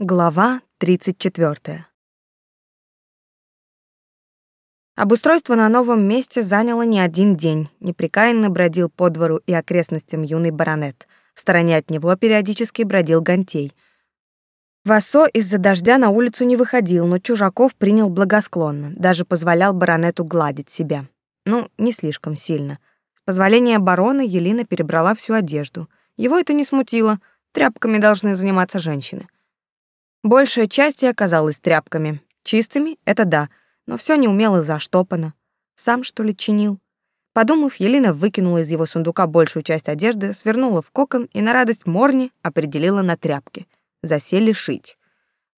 Глава 34. Обустройство на новом месте заняло не один день. Непрекаянно бродил по двору и окрестностям юный баронет. В стороне от него периодически бродил Гантей. Васо из-за дождя на улицу не выходил, но чужаков принял благосклонно, даже позволял баронету гладить себя. Ну, не слишком сильно. С позволения барона Елена перебрала всю одежду. Его это не смутило. Тряпками должны заниматься женщины. Большая часть и оказалась тряпками. Чистыми — это да, но все неумело заштопано. Сам, что ли, чинил? Подумав, Елена выкинула из его сундука большую часть одежды, свернула в кокон и на радость Морни определила на тряпки. Засели шить.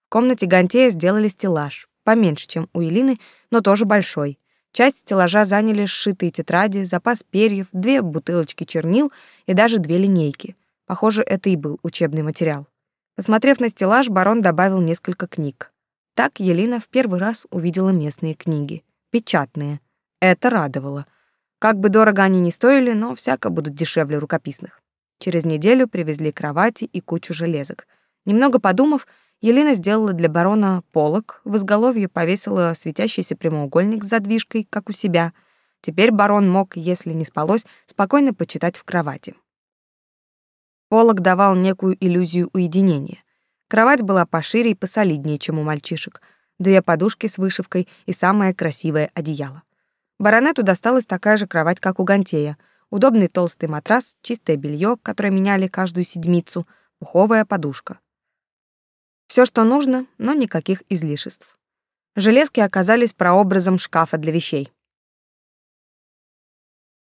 В комнате Гантея сделали стеллаж, поменьше, чем у Елины, но тоже большой. Часть стеллажа заняли сшитые тетради, запас перьев, две бутылочки чернил и даже две линейки. Похоже, это и был учебный материал. Посмотрев на стеллаж, барон добавил несколько книг. Так Елена в первый раз увидела местные книги. Печатные. Это радовало. Как бы дорого они ни стоили, но всяко будут дешевле рукописных. Через неделю привезли кровати и кучу железок. Немного подумав, Елена сделала для барона полог, в изголовье повесила светящийся прямоугольник с задвижкой, как у себя. Теперь барон мог, если не спалось, спокойно почитать в кровати. Полог давал некую иллюзию уединения. Кровать была пошире и посолиднее, чем у мальчишек. Две подушки с вышивкой и самое красивое одеяло. Баронету досталась такая же кровать, как у Гантея. Удобный толстый матрас, чистое белье, которое меняли каждую седмицу, пуховая подушка. Все, что нужно, но никаких излишеств. Железки оказались прообразом шкафа для вещей.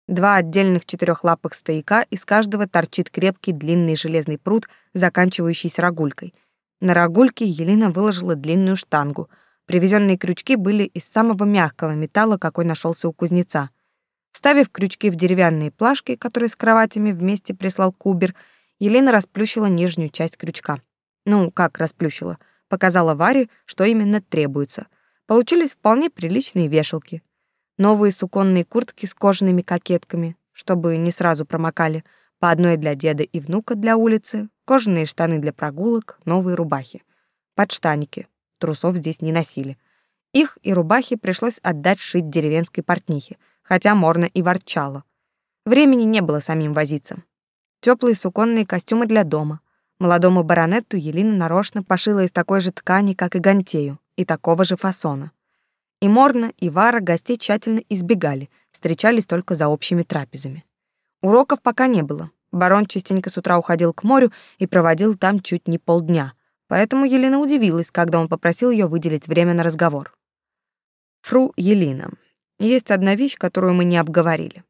Два отдельных четырехлапых стояка, из каждого торчит крепкий длинный железный прут, заканчивающийся рогулькой. На рогульке Елена выложила длинную штангу. Привезенные крючки были из самого мягкого металла, какой нашелся у кузнеца. Вставив крючки в деревянные плашки, которые с кроватями вместе прислал Кубер, Елена расплющила нижнюю часть крючка. Ну, как расплющила? Показала Варе, что именно требуется. Получились вполне приличные вешалки — новые суконные куртки с кожаными кокетками, чтобы не сразу промокали, по одной для деда и внука для улицы, кожаные штаны для прогулок, новые рубахи. Подштаники. Трусов здесь не носили. Их и рубахи пришлось отдать шить деревенской портнихе, хотя Морна и ворчала. Времени не было самим возиться. Теплые суконные костюмы для дома. Молодому баронетту Елена нарочно пошила из такой же ткани, как и Гантею, и такого же фасона. И Морна, и Вара гостей тщательно избегали, встречались только за общими трапезами. Уроков пока не было. Барон частенько с утра уходил к морю и проводил там чуть не полдня, поэтому Елена удивилась, когда он попросил ее выделить время на разговор. «Фру Елена, есть одна вещь, которую мы не обговорили.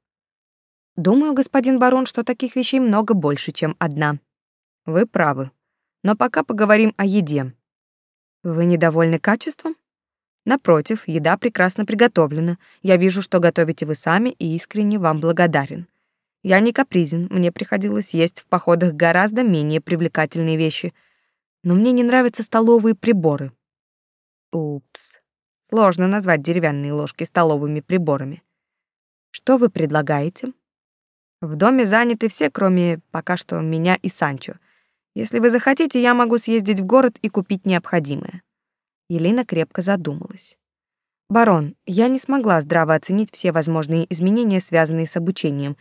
Думаю, господин барон, что таких вещей много больше, чем одна. Вы правы. Но пока поговорим о еде. Вы недовольны качеством? Напротив, еда прекрасно приготовлена. Я вижу, что готовите вы сами и искренне вам благодарен. Я не капризен, мне приходилось есть в походах гораздо менее привлекательные вещи. Но мне не нравятся столовые приборы. Упс. Сложно назвать деревянные ложки столовыми приборами. Что вы предлагаете? В доме заняты все, кроме пока что меня и Санчо. Если вы захотите, я могу съездить в город и купить необходимое. Елена крепко задумалась. «Барон, я не смогла здраво оценить все возможные изменения, связанные с обучением.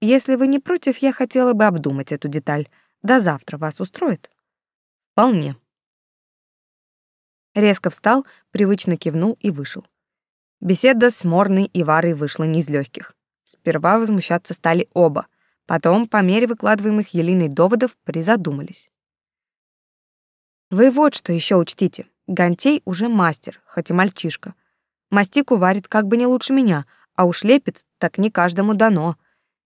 Если вы не против, я хотела бы обдумать эту деталь. До завтра вас устроит?» «Вполне». Резко встал, привычно кивнул и вышел. Беседа с Морной и Варой вышла не из легких. Сперва возмущаться стали оба, потом, по мере выкладываемых Еленой доводов, призадумались. «Вы вот что еще учтите. Гантей уже мастер, хоть и мальчишка. Мастику варит как бы не лучше меня, а уж лепит, так не каждому дано.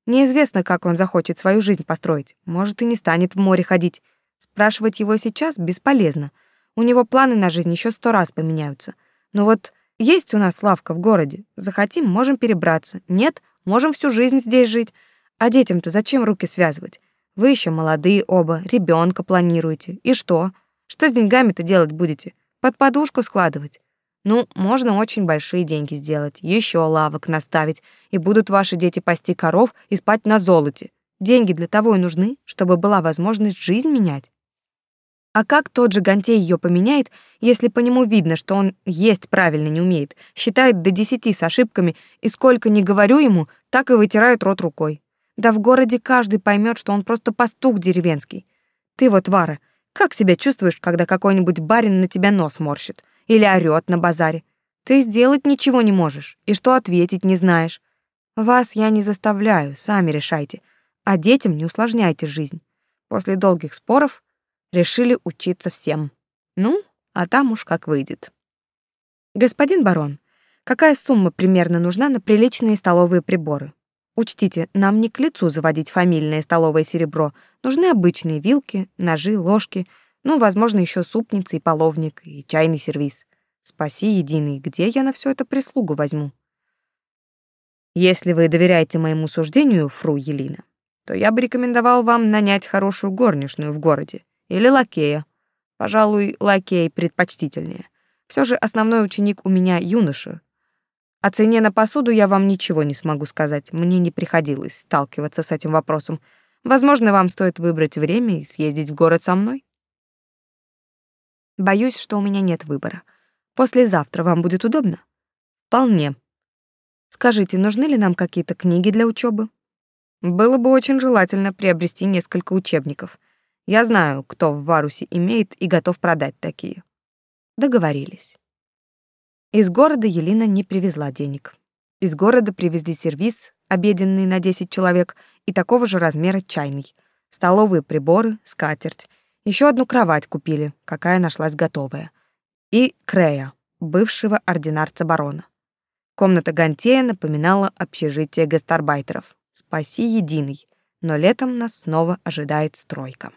Неизвестно, как он захочет свою жизнь построить. Может, и не станет в море ходить. Спрашивать его сейчас бесполезно. У него планы на жизнь еще сто раз поменяются. Но вот есть у нас лавка в городе. Захотим, можем перебраться. Нет, можем всю жизнь здесь жить. А детям-то зачем руки связывать? Вы еще молодые оба, ребенка планируете. И что? Что с деньгами-то делать будете? Под подушку складывать. Ну, можно очень большие деньги сделать, еще лавок наставить, и будут ваши дети пасти коров и спать на золоте. Деньги для того и нужны, чтобы была возможность жизнь менять. А как тот же Гантей ее поменяет, если по нему видно, что он есть правильно не умеет, считает до десяти с ошибками, и сколько не говорю ему, так и вытирает рот рукой. Да в городе каждый поймет, что он просто пастух деревенский. Ты вот, Вара, как себя чувствуешь, когда какой-нибудь барин на тебя нос морщит или орёт на базаре? Ты сделать ничего не можешь, и что ответить не знаешь. Вас я не заставляю, сами решайте, а детям не усложняйте жизнь. После долгих споров решили учиться всем. Ну, а там уж как выйдет. Господин барон, какая сумма примерно нужна на приличные столовые приборы? Учтите, нам не к лицу заводить фамильное столовое серебро. Нужны обычные вилки, ножи, ложки, ну, возможно, еще супницы и половник, и чайный сервиз. Спаси, единый, где я на все это прислугу возьму? Если вы доверяете моему суждению, фру Елина, то я бы рекомендовал вам нанять хорошую горничную в городе или лакея. Пожалуй, лакей предпочтительнее. Все же основной ученик у меня юноша. О цене на посуду я вам ничего не смогу сказать. Мне не приходилось сталкиваться с этим вопросом. Возможно, вам стоит выбрать время и съездить в город со мной. Боюсь, что у меня нет выбора. Послезавтра вам будет удобно? Вполне. Скажите, нужны ли нам какие-то книги для учебы? Было бы очень желательно приобрести несколько учебников. Я знаю, кто в Варусе имеет и готов продать такие. Договорились. Из города Елена не привезла денег. Из города привезли сервиз, обеденный на 10 человек, и такого же размера чайный, столовые приборы, скатерть. Еще одну кровать купили, какая нашлась готовая. И Крея, бывшего ординарца барона. Комната Гантея напоминала общежитие гастарбайтеров. Спаси единый, но летом нас снова ожидает стройка.